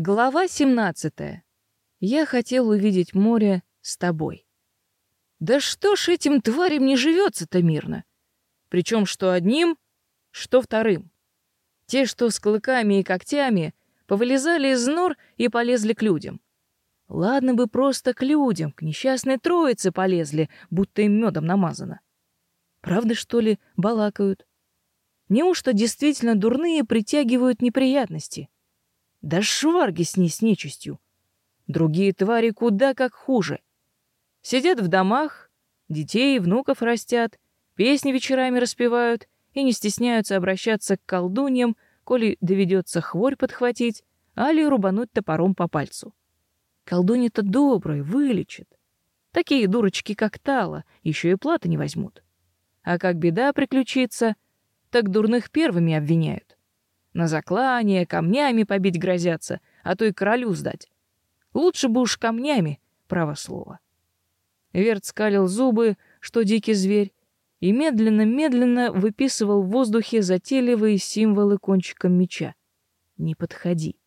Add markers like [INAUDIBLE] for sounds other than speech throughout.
Глава 17. Я хотел увидеть море с тобой. Да что ж этим тварям не живется-то мирно? Причем что одним, что вторым. Те, что с клыками и когтями, повылезали из нор и полезли к людям. Ладно бы просто к людям, к несчастной троице полезли, будто им медом намазано. Правда, что ли, балакают? Неужто действительно дурные притягивают неприятности? Да шварги с ней с нечистью. Другие твари куда как хуже. Сидят в домах, детей и внуков растят, песни вечерами распевают и не стесняются обращаться к колдуньям, коли доведется хворь подхватить, али рубануть топором по пальцу. Колдунья-то добрая, вылечит. Такие дурочки, как Тала, еще и платы не возьмут. А как беда приключится, так дурных первыми обвиняют. На заклание, камнями побить грозятся, а то и королю сдать. Лучше бы уж камнями, право слово. Верт скалил зубы, что дикий зверь, и медленно-медленно выписывал в воздухе затейливые символы кончиком меча. Не подходи.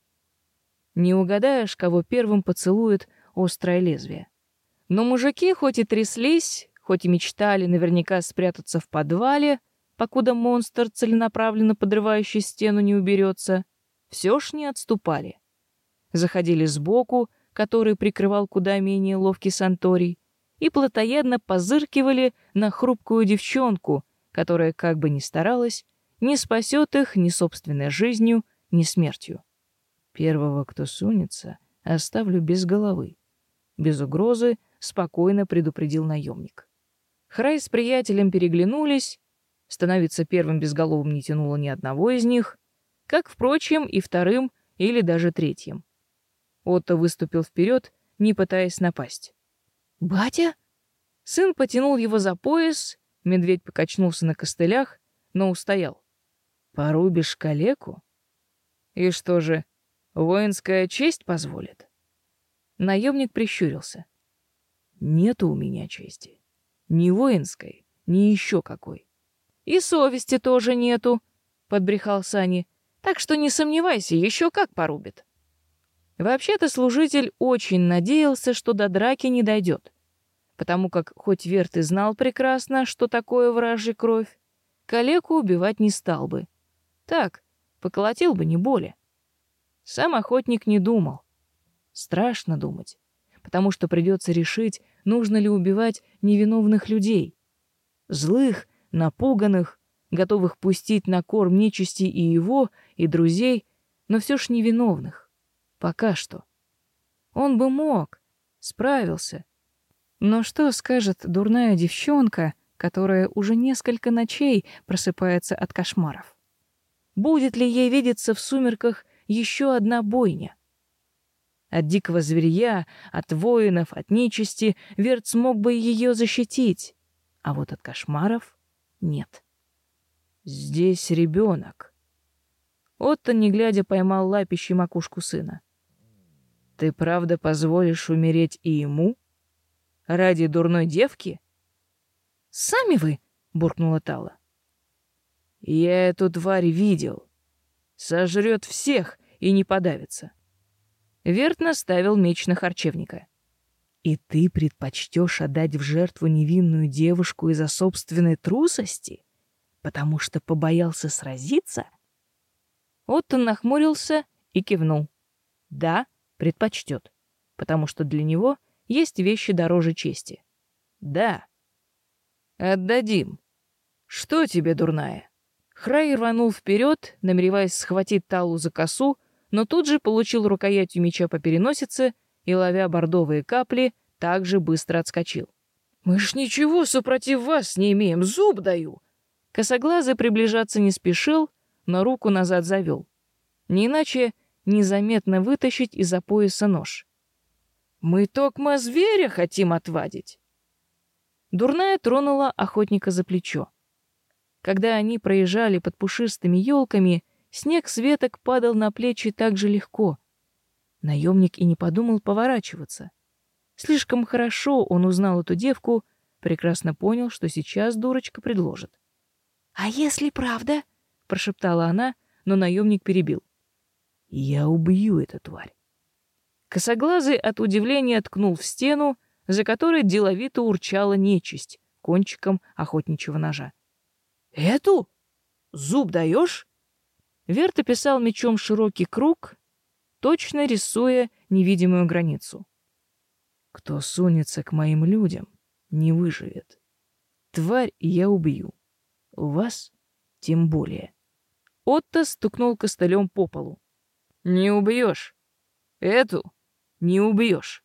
Не угадаешь, кого первым поцелует острое лезвие. Но мужики хоть и тряслись, хоть и мечтали наверняка спрятаться в подвале, покуда монстр, целенаправленно подрывающий стену, не уберется, все ж не отступали. Заходили сбоку, который прикрывал куда менее ловкий Санторий, и плотоядно позыркивали на хрупкую девчонку, которая, как бы ни старалась, не спасет их ни собственной жизнью, ни смертью. Первого, кто сунется, оставлю без головы. Без угрозы спокойно предупредил наемник. Храй с приятелем переглянулись, Становиться первым безголовым не тянуло ни одного из них, как, впрочем, и вторым или даже третьим. Отто выступил вперед, не пытаясь напасть. «Батя?» Сын потянул его за пояс, медведь покачнулся на костылях, но устоял. «Порубишь калеку? И что же, воинская честь позволит?» Наемник прищурился. «Нету у меня чести. Ни воинской, ни еще какой. И совести тоже нету, подбрехал Сани. Так что не сомневайся, еще как порубит. Вообще-то служитель очень надеялся, что до драки не дойдет, потому как хоть Верт и знал прекрасно, что такое вражья кровь, калеку убивать не стал бы. Так, поколотил бы не боли. Сам охотник не думал. Страшно думать, потому что придется решить, нужно ли убивать невиновных людей. Злых, напуганных, готовых пустить на корм нечисти и его, и друзей, но все ж невиновных. Пока что. Он бы мог, справился. Но что скажет дурная девчонка, которая уже несколько ночей просыпается от кошмаров? Будет ли ей видеться в сумерках еще одна бойня? От дикого зверья, от воинов, от нечисти Верт смог бы ее защитить, а вот от кошмаров нет. Здесь ребенок. Отто, не глядя, поймал лапищей макушку сына. Ты правда позволишь умереть и ему? Ради дурной девки? Сами вы, буркнула Тала. Я эту тварь видел. Сожрет всех и не подавится. Верт наставил меч на харчевника. И ты предпочтешь отдать в жертву невинную девушку из-за собственной трусости, потому что побоялся сразиться? Оттон нахмурился и кивнул. Да, предпочтет, потому что для него есть вещи дороже чести. Да. Отдадим. Что тебе, дурная? Храй рванул вперед, намереваясь схватить Талу за косу, но тут же получил рукоятью меча по переносице и, ловя бордовые капли, также быстро отскочил. «Мы ж ничего супротив вас не имеем, зуб даю!» Косоглазый приближаться не спешил, но руку назад завел. Не иначе незаметно вытащить из-за пояса нож. «Мы токмо зверя хотим отвадить!» Дурная тронула охотника за плечо. Когда они проезжали под пушистыми елками, снег с веток падал на плечи так же легко. Наемник и не подумал поворачиваться. Слишком хорошо он узнал эту девку, прекрасно понял, что сейчас дурочка предложит. «А если правда?» — прошептала она, но наемник перебил. «Я убью эту тварь. Косоглазый от удивления ткнул в стену, за которой деловито урчала нечисть кончиком охотничьего ножа. «Эту? Зуб даешь?» Верт описал мечом широкий круг, точно рисуя невидимую границу. «Кто сунется к моим людям, не выживет. Тварь я убью. Вас тем более». Отто стукнул костылем по полу. «Не убьешь. Эту не убьешь.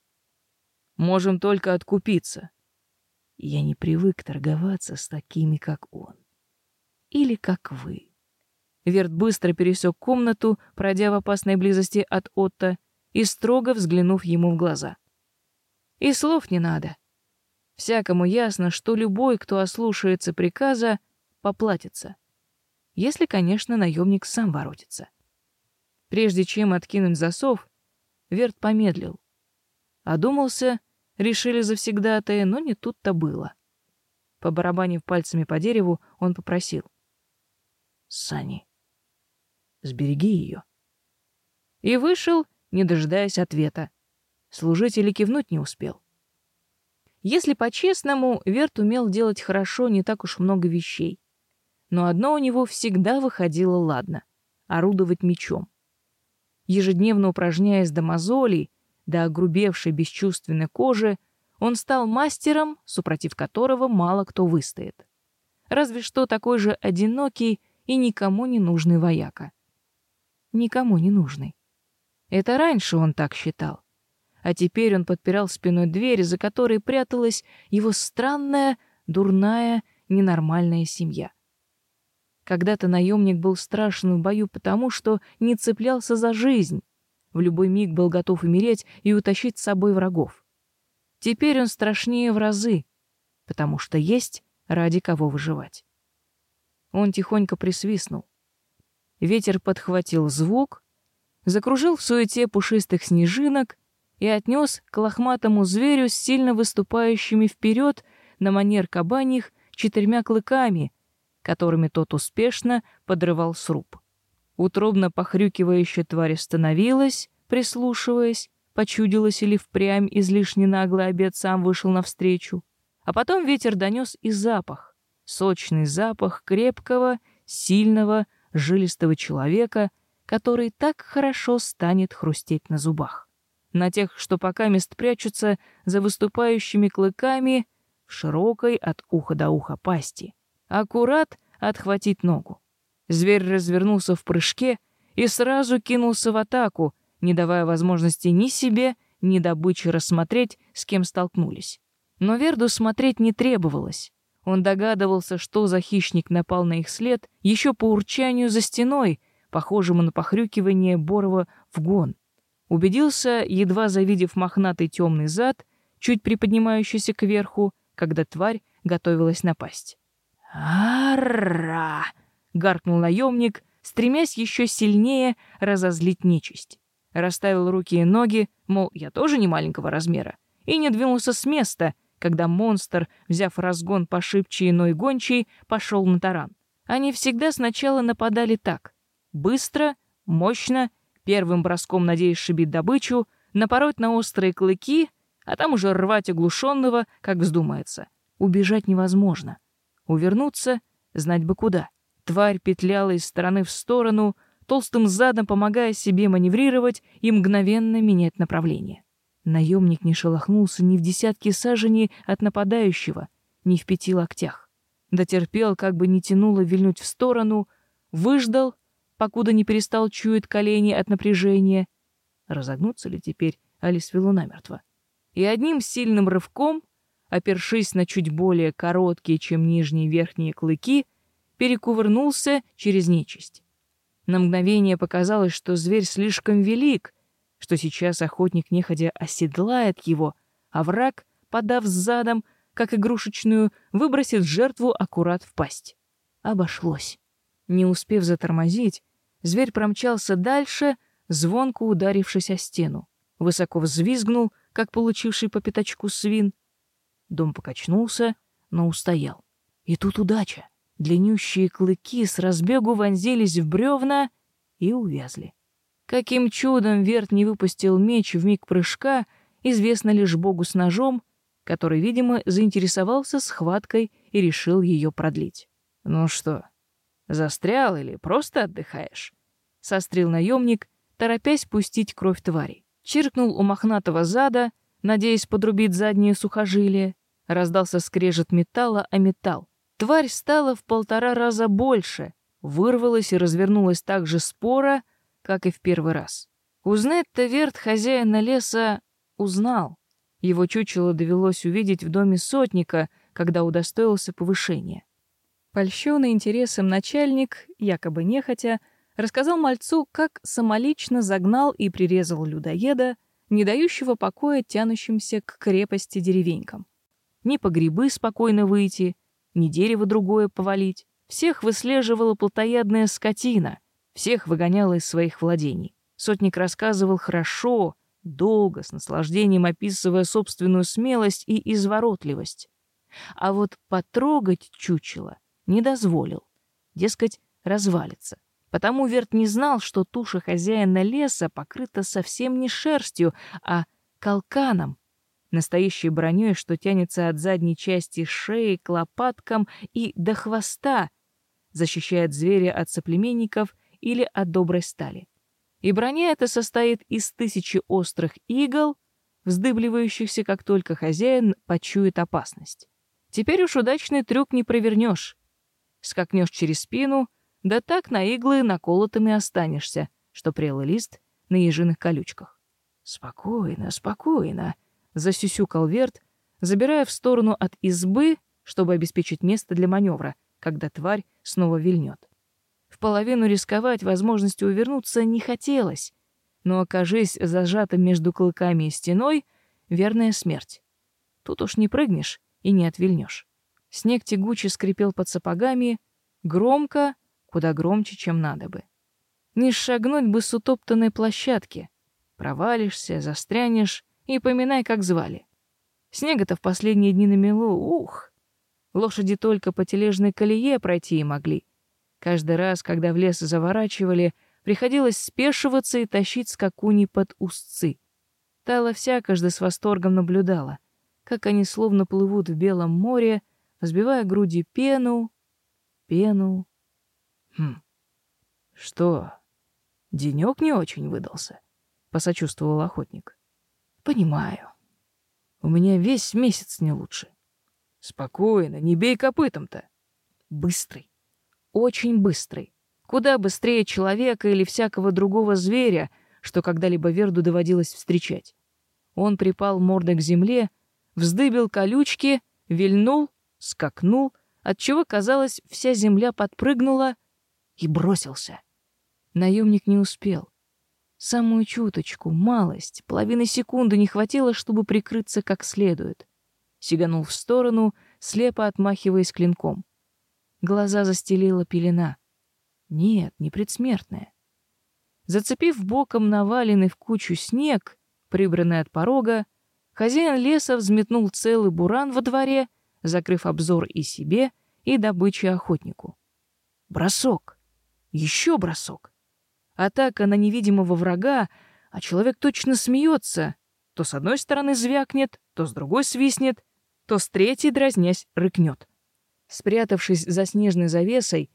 Можем только откупиться. Я не привык торговаться с такими, как он. Или как вы. Верт быстро пересек комнату, пройдя в опасной близости от Отто и строго взглянув ему в глаза. И слов не надо. Всякому ясно, что любой, кто ослушается приказа, поплатится. Если, конечно, наемник сам воротится. Прежде чем откинуть засов, Верт помедлил. Одумался, решили завсегдатая, но не тут-то было. Побарабанив пальцами по дереву, он попросил. «Сани, сбереги ее». И вышел, не дожидаясь ответа. Служитель кивнуть не успел. Если по-честному, Верт умел делать хорошо не так уж много вещей. Но одно у него всегда выходило ладно — орудовать мечом ежедневно упражняясь до мозолей, до огрубевшей бесчувственной кожи, он стал мастером, супротив которого мало кто выстоит. Разве что такой же одинокий и никому не нужный вояка. Никому не нужный. Это раньше он так считал. А теперь он подпирал спиной дверь, за которой пряталась его странная, дурная, ненормальная семья. Когда-то наемник был страшен в бою потому, что не цеплялся за жизнь. В любой миг был готов умереть и утащить с собой врагов. Теперь он страшнее в разы, потому что есть ради кого выживать. Он тихонько присвистнул. Ветер подхватил звук, закружил в суете пушистых снежинок и отнес к лохматому зверю с сильно выступающими вперед на манер кабаньих четырьмя клыками, которыми тот успешно подрывал сруб. Утробно похрюкивающая тварь остановилась, прислушиваясь, почудилась или впрямь излишне наглый обед сам вышел навстречу. А потом ветер донес и запах, сочный запах крепкого, сильного, жилистого человека, который так хорошо станет хрустеть на зубах. На тех, что пока мест прячутся за выступающими клыками широкой от уха до уха пасти аккурат отхватить ногу. Зверь развернулся в прыжке и сразу кинулся в атаку, не давая возможности ни себе, ни добыче рассмотреть, с кем столкнулись. Но Верду смотреть не требовалось. Он догадывался, что за хищник напал на их след еще по урчанию за стеной, похожему на похрюкивание Борова в гон. Убедился, едва завидев мохнатый темный зад, чуть приподнимающийся кверху, когда тварь готовилась напасть. «Ара!» — гаркнул наемник, стремясь еще сильнее разозлить нечисть. Расставил руки и ноги, мол, я тоже не маленького размера, и не двинулся с места, когда монстр, взяв разгон пошибче иной гончей, пошел на таран. Они всегда сначала нападали так. Быстро, мощно, первым броском надеясь шибить добычу, напороть на острые клыки, а там уже рвать оглушенного, как вздумается. Убежать невозможно. Увернуться — знать бы куда. Тварь петляла из стороны в сторону, толстым задом помогая себе маневрировать и мгновенно менять направление. Наемник не шелохнулся ни в десятке саженей от нападающего, ни в пяти локтях. Дотерпел, как бы не тянуло вильнуть в сторону, выждал, покуда не перестал чуять колени от напряжения. Разогнуться ли теперь Алис вело намертво? И одним сильным рывком опершись на чуть более короткие, чем нижние верхние клыки, перекувырнулся через нечисть. На мгновение показалось, что зверь слишком велик, что сейчас охотник неходя оседлает его, а враг, подав задом, как игрушечную, выбросит жертву аккурат в пасть. Обошлось. Не успев затормозить, зверь промчался дальше, звонко ударившись о стену. Высоко взвизгнул, как получивший по пятачку свин, Дом покачнулся, но устоял. И тут удача. Длиннющие клыки с разбегу вонзились в бревна и увязли. Каким чудом Верт не выпустил меч в миг прыжка, известно лишь богу с ножом, который, видимо, заинтересовался схваткой и решил ее продлить. «Ну что, застрял или просто отдыхаешь?» — сострил наемник, торопясь пустить кровь твари. Чиркнул у мохнатого зада, надеясь подрубить задние сухожилия. Раздался скрежет металла о металл. Тварь стала в полтора раза больше, вырвалась и развернулась так же споро, как и в первый раз. Узнать-то Верт хозяина леса узнал. Его чучело довелось увидеть в доме сотника, когда удостоился повышения. Польщенный интересом начальник, якобы нехотя, рассказал мальцу, как самолично загнал и прирезал людоеда, не дающего покоя тянущимся к крепости деревенькам. Ни по грибы спокойно выйти, ни дерево другое повалить. Всех выслеживала плотоядная скотина, всех выгоняла из своих владений. Сотник рассказывал хорошо, долго, с наслаждением описывая собственную смелость и изворотливость. А вот потрогать чучело не дозволил. Дескать, развалится. Потому Верт не знал, что туша хозяина леса покрыта совсем не шерстью, а колканом, настоящей броней, что тянется от задней части шеи к лопаткам и до хвоста, защищает зверя от соплеменников или от доброй стали. И броня эта состоит из тысячи острых игл, вздыбливающихся, как только хозяин почует опасность. Теперь уж удачный трюк не провернешь. Скакнешь через спину, да так на иглы наколотыми останешься, что прелый лист на ежиных колючках. «Спокойно, спокойно», — засюсюкал Верт, забирая в сторону от избы, чтобы обеспечить место для маневра, когда тварь снова вильнет. В половину рисковать возможностью увернуться не хотелось, но, окажись зажатым между клыками и стеной, верная смерть. Тут уж не прыгнешь и не отвильнешь. Снег тягуче скрипел под сапогами, громко, куда громче, чем надо бы. Не шагнуть бы с утоптанной площадки. Провалишься, застрянешь и поминай, как звали. Снега-то в последние дни намело, ух! Лошади только по тележной колее пройти и могли — Каждый раз, когда в лес заворачивали, приходилось спешиваться и тащить скакуни под узцы. Тала вся каждый с восторгом наблюдала, как они словно плывут в белом море, взбивая груди пену, пену. Хм. Что? Денек не очень выдался, посочувствовал охотник. Понимаю. У меня весь месяц не лучше. Спокойно, не бей копытом-то. Быстрый очень быстрый. Куда быстрее человека или всякого другого зверя, что когда-либо Верду доводилось встречать. Он припал мордой к земле, вздыбил колючки, вильнул, скакнул, отчего, казалось, вся земля подпрыгнула и бросился. Наемник не успел. Самую чуточку, малость, половины секунды не хватило, чтобы прикрыться как следует. Сиганул в сторону, слепо отмахиваясь клинком. Глаза застелила пелена. Нет, не предсмертная. Зацепив боком наваленный в кучу снег, прибранный от порога, хозяин леса взметнул целый буран во дворе, закрыв обзор и себе, и добыче охотнику. Бросок. Еще бросок. Атака на невидимого врага, а человек точно смеется. То с одной стороны звякнет, то с другой свистнет, то с третьей, дразнясь, рыкнет. Спрятавшись за снежной завесой,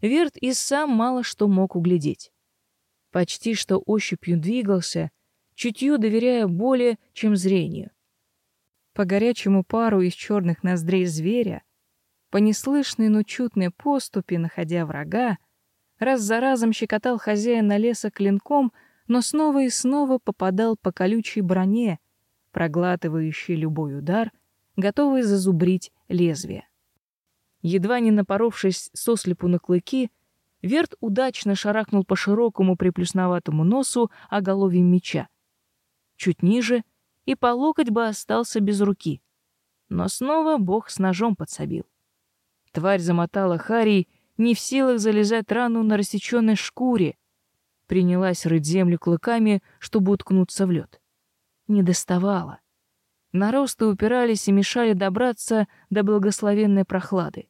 Верт и сам мало что мог углядеть. Почти что ощупью двигался, чутью доверяя более, чем зрению. По горячему пару из черных ноздрей зверя, по неслышной, но чутной поступи, находя врага, раз за разом щекотал хозяина леса клинком, но снова и снова попадал по колючей броне, проглатывающей любой удар, готовый зазубрить лезвие. Едва не напоровшись сослепу на клыки, Верт удачно шарахнул по широкому приплюсноватому носу оголовьем меча. Чуть ниже, и по локоть бы остался без руки. Но снова бог с ножом подсобил. Тварь замотала Харий, не в силах залезать рану на рассеченной шкуре. Принялась рыть землю клыками, чтобы уткнуться в лед. Не доставала. Наросты упирались и мешали добраться до благословенной прохлады.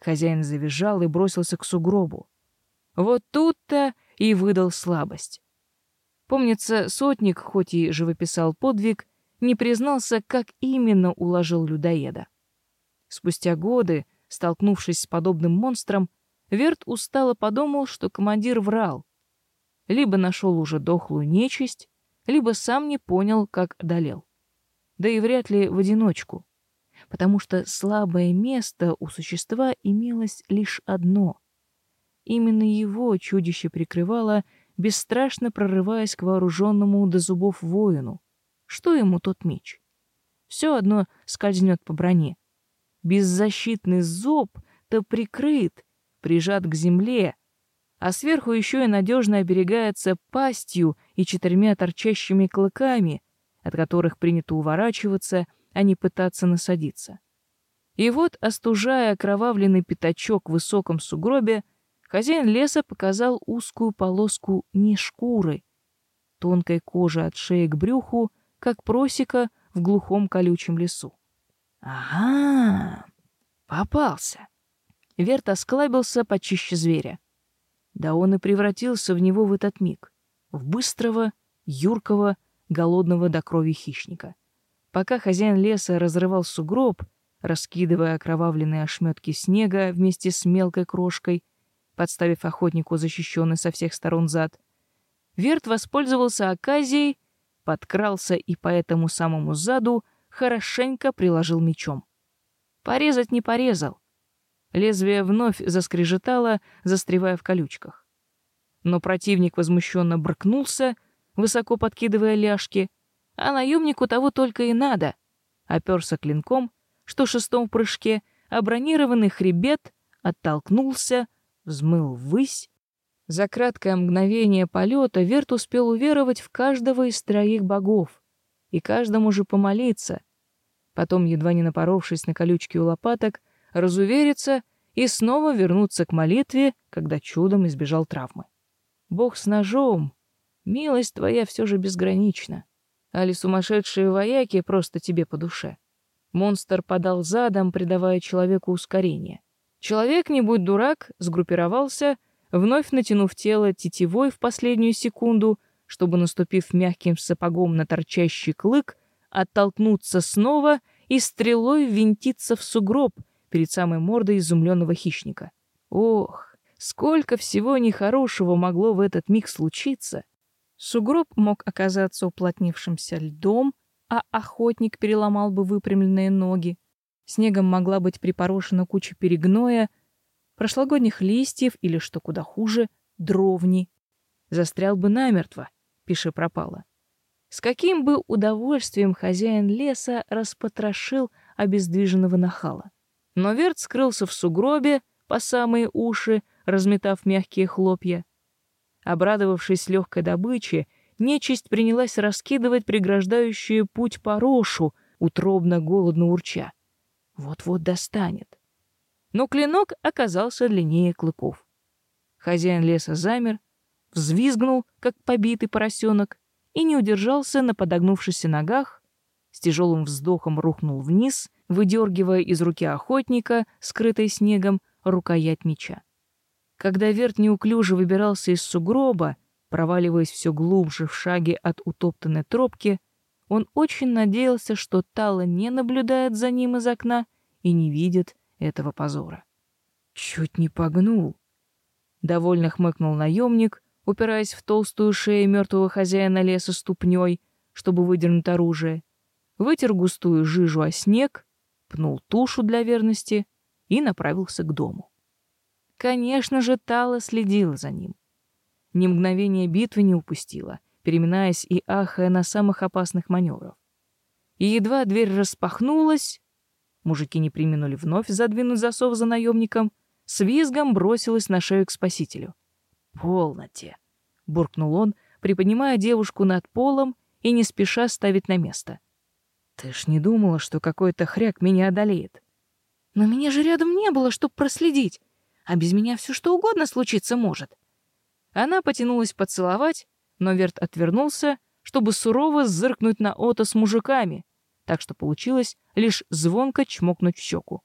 Хозяин завизжал и бросился к сугробу. Вот тут-то и выдал слабость. Помнится, сотник, хоть и живописал подвиг, не признался, как именно уложил людоеда. Спустя годы, столкнувшись с подобным монстром, Верт устало подумал, что командир врал. Либо нашел уже дохлую нечисть, либо сам не понял, как одолел. Да и вряд ли в одиночку, потому что слабое место у существа имелось лишь одно. Именно его чудище прикрывало бесстрашно прорываясь к вооруженному до зубов воину. Что ему тот меч? Все одно скользнет по броне. Беззащитный зоб-то прикрыт, прижат к земле, а сверху еще и надежно оберегается пастью и четырьмя торчащими клыками, от которых принято уворачиваться, а не пытаться насадиться. И вот, остужая окровавленный пятачок в высоком сугробе, Хозяин леса показал узкую полоску не шкуры, тонкой кожи от шеи к брюху, как просека в глухом колючем лесу. «Ага, попался!» Верт осклабился почище зверя. Да он и превратился в него в этот миг, в быстрого, юркого, голодного до крови хищника. Пока хозяин леса разрывал сугроб, раскидывая окровавленные ошметки снега вместе с мелкой крошкой, подставив охотнику защищенный со всех сторон зад. Верт воспользовался оказией, подкрался и по этому самому заду хорошенько приложил мечом. Порезать не порезал. Лезвие вновь заскрежетало, застревая в колючках. Но противник возмущенно брыкнулся, высоко подкидывая ляжки, а наемнику того только и надо. Оперся клинком, что шестом прыжке, а бронированный хребет оттолкнулся, взмыл ввысь. За краткое мгновение полета Верт успел уверовать в каждого из троих богов и каждому же помолиться. Потом, едва не напоровшись на колючки у лопаток, разувериться и снова вернуться к молитве, когда чудом избежал травмы. Бог с ножом, милость твоя все же безгранична. Али сумасшедшие вояки просто тебе по душе. Монстр подал задом, придавая человеку ускорение. Человек, не будь дурак, сгруппировался, вновь натянув тело тетивой в последнюю секунду, чтобы, наступив мягким сапогом на торчащий клык, оттолкнуться снова и стрелой ввинтиться в сугроб перед самой мордой изумленного хищника. Ох, сколько всего нехорошего могло в этот миг случиться! Сугроб мог оказаться уплотнившимся льдом, а охотник переломал бы выпрямленные ноги. Снегом могла быть припорошена куча перегноя, прошлогодних листьев или, что куда хуже, дровни. Застрял бы намертво, пиши пропало. С каким бы удовольствием хозяин леса распотрошил обездвиженного нахала. Но Верт скрылся в сугробе по самые уши, разметав мягкие хлопья. Обрадовавшись легкой добыче, нечисть принялась раскидывать преграждающую путь порошу, утробно голодно урча. Вот-вот достанет. Но клинок оказался длиннее клыков. Хозяин леса замер, взвизгнул, как побитый поросенок, и не удержался на подогнувшихся ногах, с тяжелым вздохом рухнул вниз, выдергивая из руки охотника, скрытой снегом, рукоять меча. Когда Верт неуклюже выбирался из сугроба, проваливаясь все глубже в шаге от утоптанной тропки, он очень надеялся, что Тала не наблюдает за ним из окна и не видит этого позора. Чуть не погнул. Довольно хмыкнул наемник, упираясь в толстую шею мертвого хозяина леса ступней, чтобы выдернуть оружие, вытер густую жижу о снег, пнул тушу для верности и направился к дому. Конечно же, Тала следила за ним. Ни мгновения битвы не упустила, переминаясь и ахая на самых опасных маневрах. И едва дверь распахнулась, мужики не применули вновь задвинуть засов за наемником, с визгом бросилась на шею к спасителю. «Полноте!» — буркнул он, приподнимая девушку над полом и не спеша ставить на место. «Ты ж не думала, что какой-то хряк меня одолеет?» «Но меня же рядом не было, чтоб проследить, а без меня все что угодно случиться может». Она потянулась поцеловать, но Верт отвернулся, чтобы сурово зыркнуть на Ото с мужиками, так что получилось лишь звонко чмокнуть в щеку.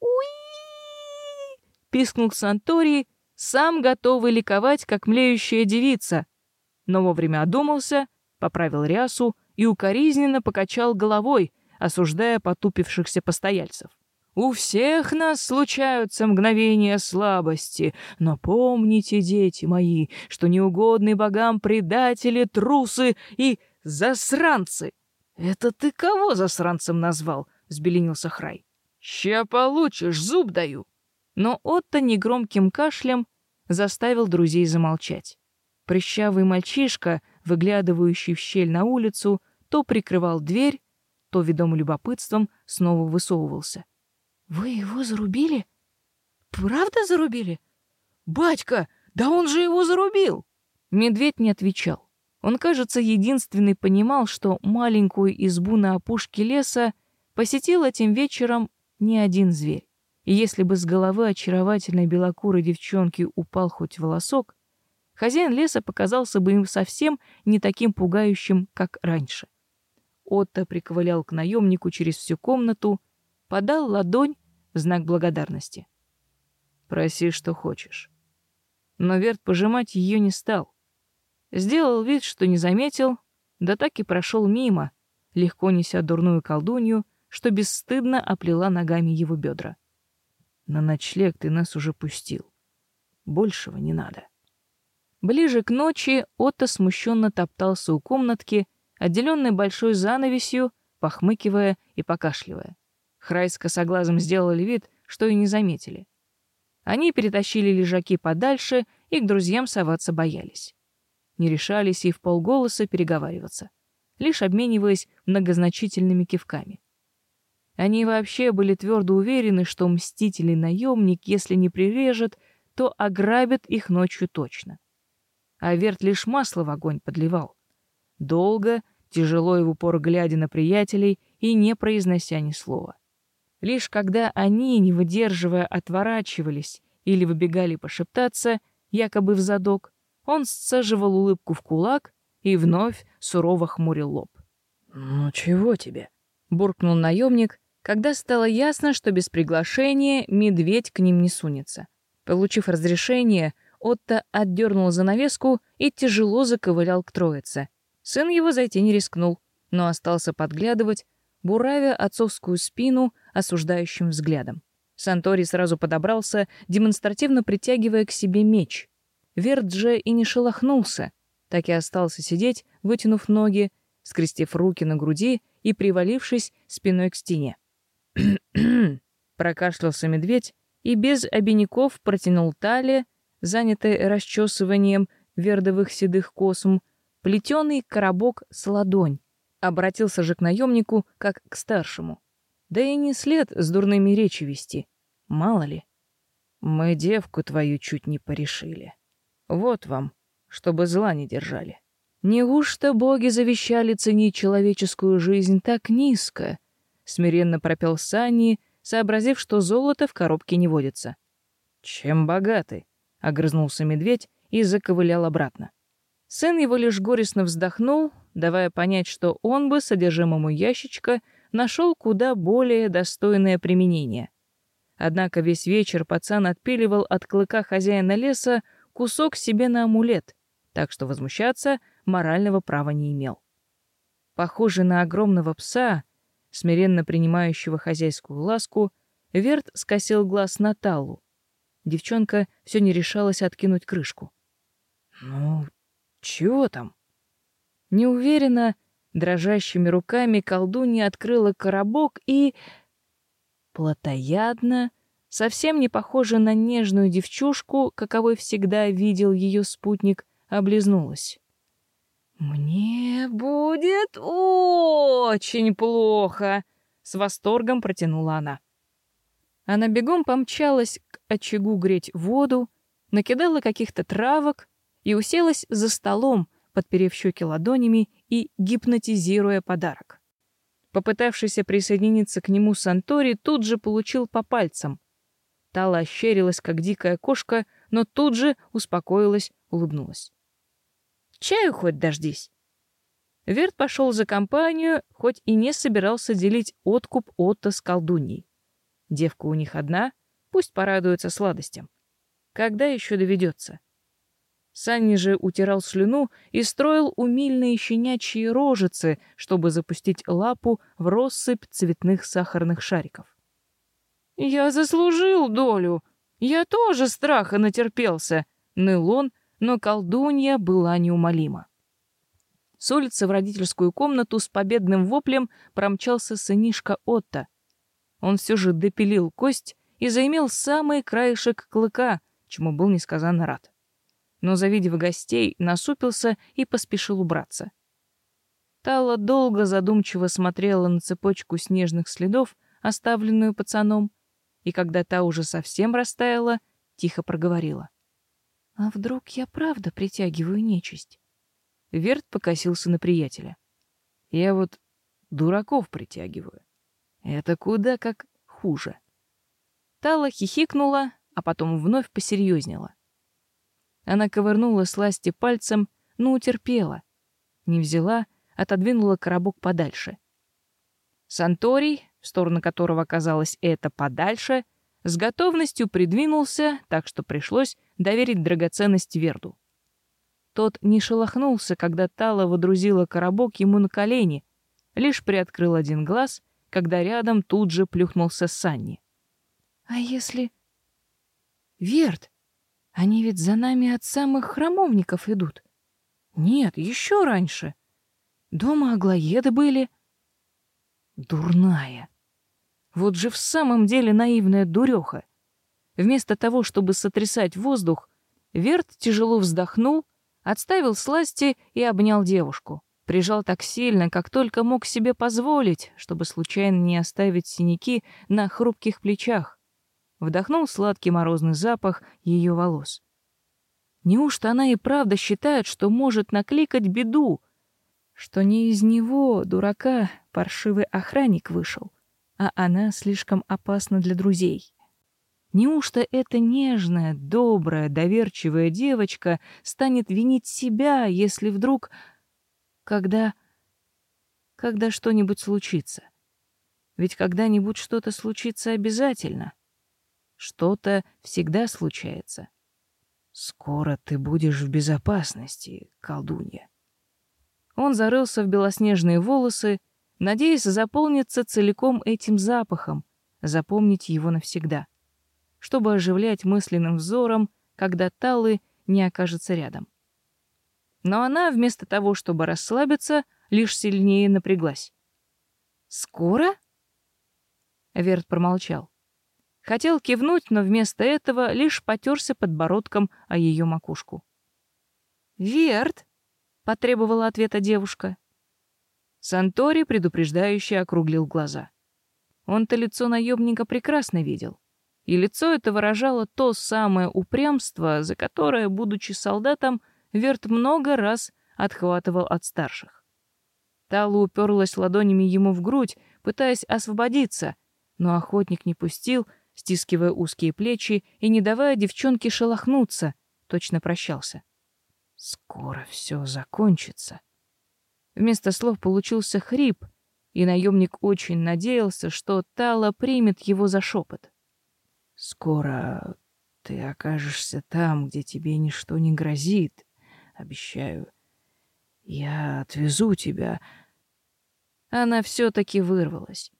«Уи!» — пискнул Сантори, сам готовый ликовать, как млеющая девица. но вовремя одумался, поправил рясу и укоризненно покачал головой, осуждая потупившихся постояльцев. У всех нас случаются мгновения слабости, но помните, дети мои, что неугодные богам предатели, трусы и засранцы. Это ты кого засранцем назвал? взбеленился Храй. Ща получишь, зуб даю. Но Отто негромким кашлем заставил друзей замолчать. Прыщавый мальчишка, выглядывающий в щель на улицу, то прикрывал дверь, то, ведомый любопытством, снова высовывался. «Вы его зарубили? Правда зарубили? Батька, да он же его зарубил!» Медведь не отвечал. Он, кажется, единственный понимал, что маленькую избу на опушке леса посетил этим вечером не один зверь. И если бы с головы очаровательной белокурой девчонки упал хоть волосок, хозяин леса показался бы им совсем не таким пугающим, как раньше. Отто приковылял к наемнику через всю комнату, подал ладонь в знак благодарности. «Проси, что хочешь». Но Верт пожимать ее не стал. Сделал вид, что не заметил, да так и прошел мимо, легко неся дурную колдунью, что бесстыдно оплела ногами его бедра. «На ночлег ты нас уже пустил. Большего не надо». Ближе к ночи Отто смущенно топтался у комнатки, отделенной большой занавесью, похмыкивая и покашливая. Храй с косоглазом сделали вид, что и не заметили. Они перетащили лежаки подальше и к друзьям соваться боялись. Не решались и в полголоса переговариваться, лишь обмениваясь многозначительными кивками. Они вообще были твердо уверены, что мстительный наемник, если не прирежет, то ограбит их ночью точно. А Верт лишь масло в огонь подливал. Долго, тяжело и в упор глядя на приятелей и не произнося ни слова. Лишь когда они, не выдерживая, отворачивались или выбегали пошептаться, якобы в задок, он сцеживал улыбку в кулак и вновь сурово хмурил лоб. «Ну чего тебе?» — буркнул наемник, когда стало ясно, что без приглашения медведь к ним не сунется. Получив разрешение, Отто отдернул занавеску и тяжело заковылял к троице. Сын его зайти не рискнул, но остался подглядывать, буравя отцовскую спину осуждающим взглядом. Сантори сразу подобрался, демонстративно притягивая к себе меч. Верт же и не шелохнулся, так и остался сидеть, вытянув ноги, скрестив руки на груди и привалившись спиной к стене. [CLEARS THROAT] Прокашлялся медведь и без обиняков протянул талия, занятый расчесыванием вердовых седых косм, плетеный коробок с ладонь. Обратился же к наемнику, как к старшему. Да и не след с дурными речи вести. Мало ли. Мы девку твою чуть не порешили. Вот вам, чтобы зла не держали. Неужто боги завещали ценить человеческую жизнь так низко? Смиренно пропел Сани, сообразив, что золото в коробке не водится. Чем богаты? Огрызнулся медведь и заковылял обратно. Сын его лишь горестно вздохнул, давая понять, что он бы содержимому ящичка нашел куда более достойное применение. Однако весь вечер пацан отпиливал от клыка хозяина леса кусок себе на амулет, так что возмущаться морального права не имел. Похожий на огромного пса, смиренно принимающего хозяйскую ласку, Верт скосил глаз на Талу. Девчонка все не решалась откинуть крышку. «Ну, чего там? Неуверенно, дрожащими руками колдунья открыла коробок и... Плотоядно, совсем не похожа на нежную девчушку, каковой всегда видел ее спутник, облизнулась. «Мне будет очень плохо!» — с восторгом протянула она. Она бегом помчалась к очагу греть воду, накидала каких-то травок, и уселась за столом, подперев щеки ладонями и гипнотизируя подарок. Попытавшийся присоединиться к нему Сантори тут же получил по пальцам. Тала ощерилась, как дикая кошка, но тут же успокоилась, улыбнулась. «Чаю хоть дождись!» Верт пошел за компанию, хоть и не собирался делить откуп Отто с колдуньей. Девка у них одна, пусть порадуется сладостям. Когда еще доведется? Санни же утирал слюну и строил умильные щенячьи рожицы, чтобы запустить лапу в россыпь цветных сахарных шариков. «Я заслужил долю! Я тоже страха натерпелся!» — ныл он, но колдунья была неумолима. С улицы в родительскую комнату с победным воплем промчался сынишка Отто. Он все же допилил кость и заимел самый краешек клыка, чему был несказанно рад но, завидев гостей, насупился и поспешил убраться. Тала долго задумчиво смотрела на цепочку снежных следов, оставленную пацаном, и когда та уже совсем растаяла, тихо проговорила. «А вдруг я правда притягиваю нечисть?» Верт покосился на приятеля. «Я вот дураков притягиваю. Это куда как хуже». Тала хихикнула, а потом вновь посерьезнела. Она ковырнула сласти пальцем, но утерпела. Не взяла, отодвинула коробок подальше. Санторий, в сторону которого оказалось это подальше, с готовностью придвинулся, так что пришлось доверить драгоценность Верду. Тот не шелохнулся, когда Тала водрузила коробок ему на колени, лишь приоткрыл один глаз, когда рядом тут же плюхнулся Санни. «А если...» «Верд!» Они ведь за нами от самых храмовников идут. Нет, еще раньше. Дома аглоеды были. Дурная. Вот же в самом деле наивная дуреха. Вместо того, чтобы сотрясать воздух, Верт тяжело вздохнул, отставил сласти и обнял девушку. Прижал так сильно, как только мог себе позволить, чтобы случайно не оставить синяки на хрупких плечах вдохнул сладкий морозный запах ее волос. Неужто она и правда считает, что может накликать беду, что не из него, дурака, паршивый охранник вышел, а она слишком опасна для друзей? Неужто эта нежная, добрая, доверчивая девочка станет винить себя, если вдруг... Когда... Когда что-нибудь случится? Ведь когда-нибудь что-то случится обязательно. Что-то всегда случается. Скоро ты будешь в безопасности, колдунья. Он зарылся в белоснежные волосы, надеясь заполниться целиком этим запахом, запомнить его навсегда, чтобы оживлять мысленным взором, когда Талы не окажется рядом. Но она, вместо того, чтобы расслабиться, лишь сильнее напряглась. «Скоро?» Верт промолчал. Хотел кивнуть, но вместо этого лишь потерся подбородком о ее макушку. «Верт!» — потребовала ответа девушка. Сантори предупреждающе округлил глаза. Он-то лицо наемника прекрасно видел. И лицо это выражало то самое упрямство, за которое, будучи солдатом, Верт много раз отхватывал от старших. Тала уперлась ладонями ему в грудь, пытаясь освободиться, но охотник не пустил, стискивая узкие плечи и не давая девчонке шелохнуться, точно прощался. «Скоро все закончится». Вместо слов получился хрип, и наемник очень надеялся, что Тала примет его за шепот. «Скоро ты окажешься там, где тебе ничто не грозит, обещаю. Я отвезу тебя». Она все-таки вырвалась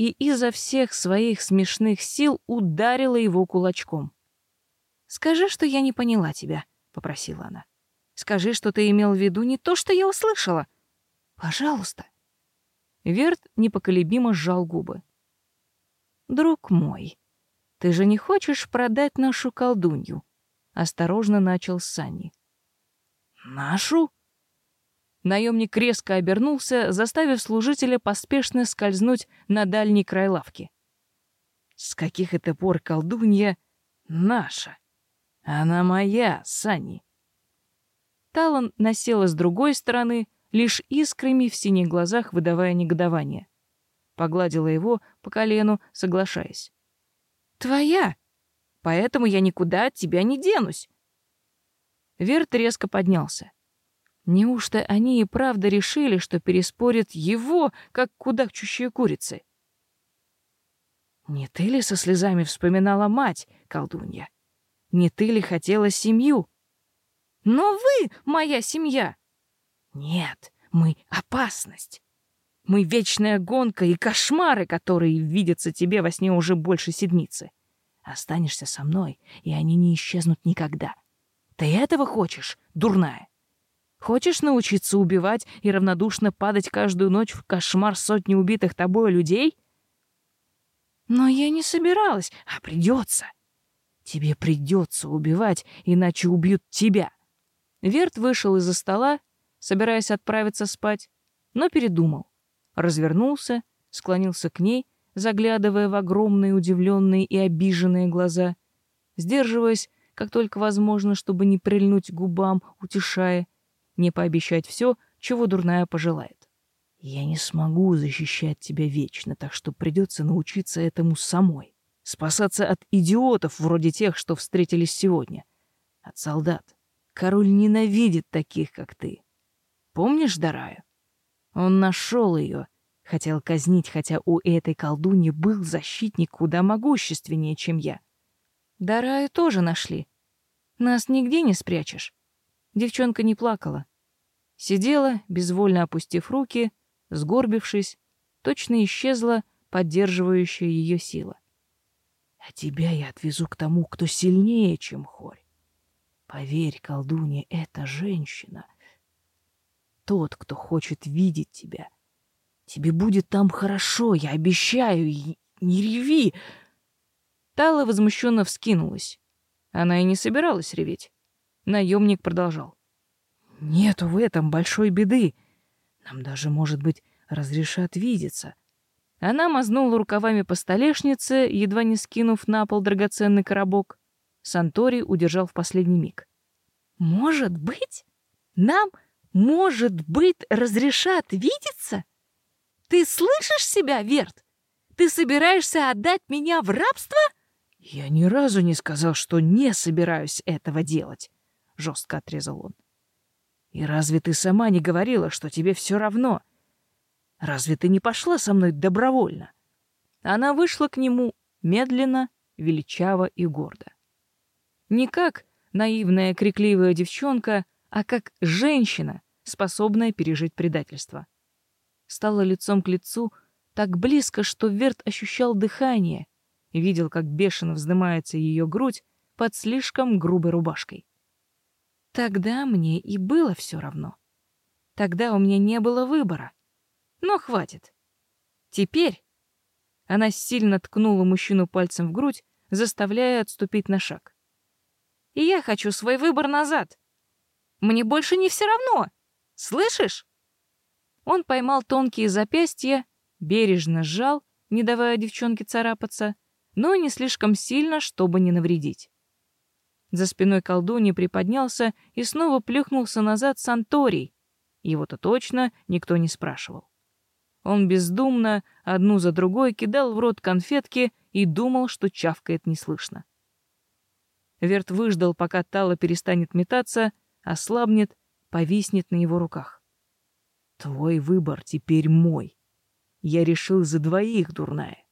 и изо всех своих смешных сил ударила его кулачком. «Скажи, что я не поняла тебя», — попросила она. «Скажи, что ты имел в виду не то, что я услышала. Пожалуйста». Верт непоколебимо сжал губы. «Друг мой, ты же не хочешь продать нашу колдунью?» — осторожно начал Санни. «Нашу?» Наемник резко обернулся, заставив служителя поспешно скользнуть на дальний край лавки. «С каких это пор колдунья наша? Она моя, Сани!» Талан насела с другой стороны, лишь искрами в синих глазах выдавая негодование. Погладила его по колену, соглашаясь. «Твоя! Поэтому я никуда от тебя не денусь!» Верт резко поднялся. Неужто они и правда решили, что переспорят его, как кудахчущие курицы? Не ты ли со слезами вспоминала мать, колдунья? Не ты ли хотела семью? Но вы моя семья. Нет, мы опасность. Мы вечная гонка и кошмары, которые видятся тебе во сне уже больше седмицы. Останешься со мной, и они не исчезнут никогда. Ты этого хочешь, дурная? Хочешь научиться убивать и равнодушно падать каждую ночь в кошмар сотни убитых тобой людей? Но я не собиралась, а придется. Тебе придется убивать, иначе убьют тебя. Верт вышел из-за стола, собираясь отправиться спать, но передумал. Развернулся, склонился к ней, заглядывая в огромные удивленные и обиженные глаза, сдерживаясь, как только возможно, чтобы не прильнуть губам, утешая, не пообещать все, чего дурная пожелает. Я не смогу защищать тебя вечно, так что придется научиться этому самой. Спасаться от идиотов, вроде тех, что встретились сегодня. От солдат. Король ненавидит таких, как ты. Помнишь Дараю? Он нашел ее, хотел казнить, хотя у этой колдуньи был защитник куда могущественнее, чем я. Дараю тоже нашли. Нас нигде не спрячешь. Девчонка не плакала. Сидела, безвольно опустив руки, сгорбившись, точно исчезла поддерживающая ее сила. А тебя я отвезу к тому, кто сильнее, чем Хорь. Поверь, колдунья, эта женщина. Тот, кто хочет видеть тебя. Тебе будет там хорошо, я обещаю, и не реви. Тала возмущенно вскинулась. Она и не собиралась реветь. Наемник продолжал. Нету в этом большой беды. Нам даже, может быть, разрешат видеться. Она мазнула рукавами по столешнице, едва не скинув на пол драгоценный коробок. Сантори удержал в последний миг. Может быть, нам, может быть, разрешат видеться? Ты слышишь себя, Верт? Ты собираешься отдать меня в рабство? Я ни разу не сказал, что не собираюсь этого делать, жестко отрезал он. И разве ты сама не говорила, что тебе все равно? Разве ты не пошла со мной добровольно? Она вышла к нему медленно, величаво и гордо. Не как наивная, крикливая девчонка, а как женщина, способная пережить предательство. Стала лицом к лицу так близко, что Верт ощущал дыхание, видел, как бешено вздымается ее грудь под слишком грубой рубашкой. Тогда мне и было все равно. Тогда у меня не было выбора. Но хватит. Теперь она сильно ткнула мужчину пальцем в грудь, заставляя отступить на шаг. И я хочу свой выбор назад. Мне больше не все равно. Слышишь? Он поймал тонкие запястья, бережно сжал, не давая девчонке царапаться, но не слишком сильно, чтобы не навредить. За спиной колдуньи приподнялся и снова плюхнулся назад Санторий. Его-то точно никто не спрашивал. Он бездумно, одну за другой, кидал в рот конфетки и думал, что чавкает неслышно. Верт выждал, пока Тала перестанет метаться, ослабнет, повиснет на его руках. «Твой выбор теперь мой. Я решил за двоих, дурная.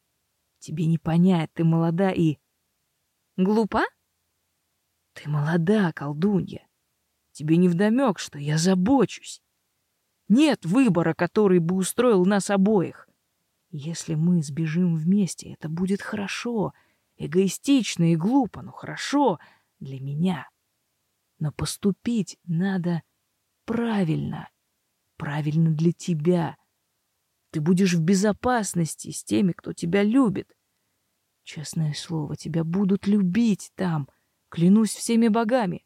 Тебе не понять, ты молода и...» «Глупа?» Ты молода, колдунья. Тебе не вдомек, что я забочусь. Нет выбора, который бы устроил нас обоих. Если мы сбежим вместе, это будет хорошо. Эгоистично и глупо, но хорошо для меня. Но поступить надо правильно. Правильно для тебя. Ты будешь в безопасности с теми, кто тебя любит. Честное слово, тебя будут любить там — Клянусь всеми богами.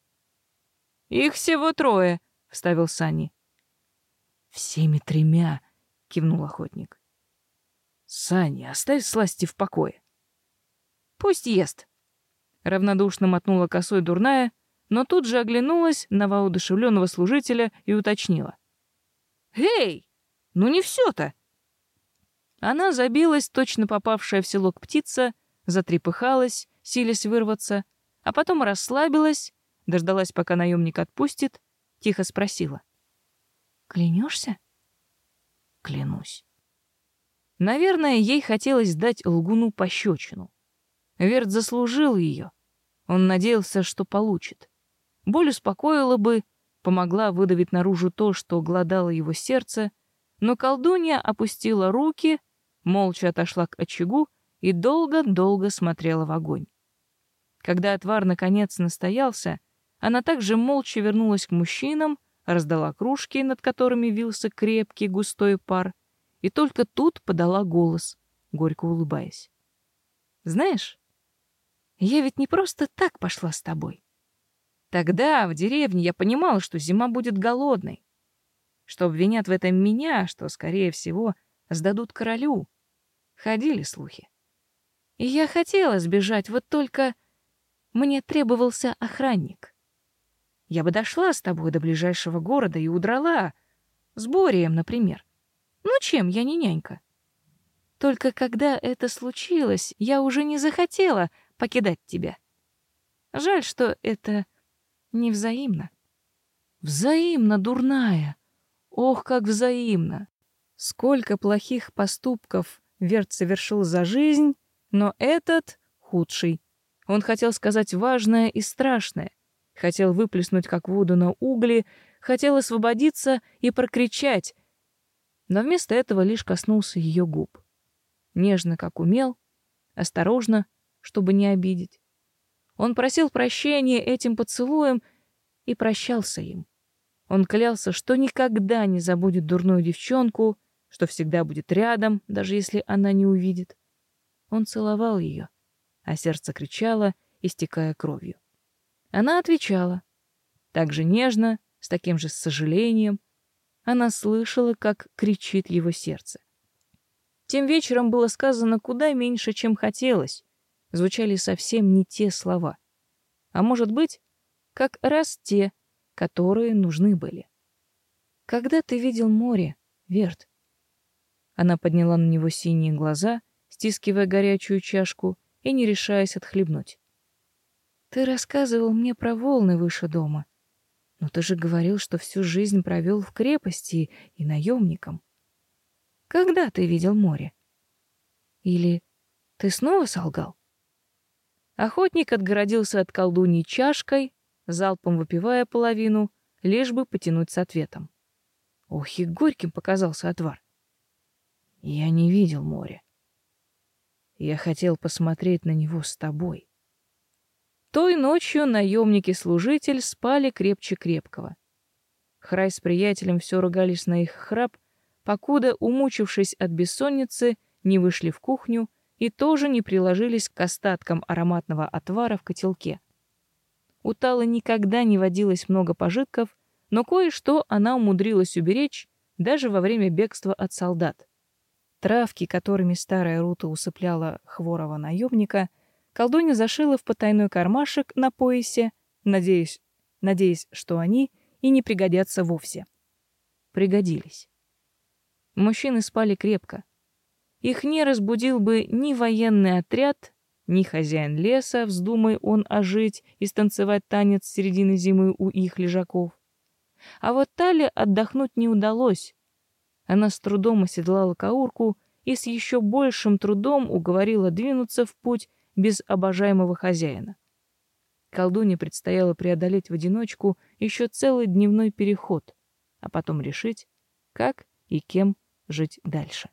Их всего трое, вставил Сани. Всеми тремя, кивнул охотник. Сани, оставь сласти в покое. Пусть ест. Равнодушно мотнула косой дурная, но тут же оглянулась на воодушевленного служителя и уточнила. «Эй, ну не все-то!» Она забилась, точно попавшая в селок птица, затрепыхалась, силясь вырваться, а потом расслабилась, дождалась, пока наемник отпустит, тихо спросила. «Клянешься?» «Клянусь». Наверное, ей хотелось дать лгуну пощечину. Верт заслужил ее. Он надеялся, что получит. Боль успокоила бы, помогла выдавить наружу то, что гладало его сердце, но колдунья опустила руки, молча отошла к очагу и долго-долго смотрела в огонь. Когда отвар наконец настоялся, она также молча вернулась к мужчинам, раздала кружки, над которыми вился крепкий густой пар, и только тут подала голос, горько улыбаясь. «Знаешь, я ведь не просто так пошла с тобой. Тогда, в деревне, я понимала, что зима будет голодной, что обвинят в этом меня, что, скорее всего, сдадут королю. Ходили слухи. И я хотела сбежать, вот только мне требовался охранник. Я бы дошла с тобой до ближайшего города и удрала. С Борием, например. Ну чем, я не нянька. Только когда это случилось, я уже не захотела покидать тебя. Жаль, что это невзаимно. Взаимно, дурная. Ох, как взаимно. Сколько плохих поступков Верт совершил за жизнь, но этот худший. Он хотел сказать важное и страшное, хотел выплеснуть как воду на угли, хотел освободиться и прокричать, но вместо этого лишь коснулся ее губ. Нежно, как умел, осторожно, чтобы не обидеть. Он просил прощения этим поцелуем и прощался им. Он клялся, что никогда не забудет дурную девчонку, что всегда будет рядом, даже если она не увидит. Он целовал ее, а сердце кричало, истекая кровью. Она отвечала. Так же нежно, с таким же сожалением. Она слышала, как кричит его сердце. Тем вечером было сказано куда меньше, чем хотелось. Звучали совсем не те слова. А может быть, как раз те, которые нужны были. Когда ты видел море, Верт? Она подняла на него синие глаза, стискивая горячую чашку и не решаясь отхлебнуть. Ты рассказывал мне про волны выше дома. Но ты же говорил, что всю жизнь провел в крепости и наемником. Когда ты видел море? Или ты снова солгал? Охотник отгородился от колдуньи чашкой, залпом выпивая половину, лишь бы потянуть с ответом. Ох, и горьким показался отвар. Я не видел море. Я хотел посмотреть на него с тобой. Той ночью наемники-служитель спали крепче крепкого. Храй с приятелем все ругались на их храп, покуда, умучившись от бессонницы, не вышли в кухню и тоже не приложились к остаткам ароматного отвара в котелке. У Талы никогда не водилось много пожитков, но кое-что она умудрилась уберечь даже во время бегства от солдат. Травки, которыми старая Рута усыпляла хворого наемника — колдунья зашила в потайной кармашек на поясе, надеясь, надеясь, что они и не пригодятся вовсе. Пригодились. Мужчины спали крепко. Их не разбудил бы ни военный отряд, ни хозяин леса, вздумай он ожить и станцевать танец середины зимы у их лежаков. А вот Тале отдохнуть не удалось. Она с трудом оседлала каурку и с еще большим трудом уговорила двинуться в путь без обожаемого хозяина. Колдуне предстояло преодолеть в одиночку еще целый дневной переход, а потом решить, как и кем жить дальше.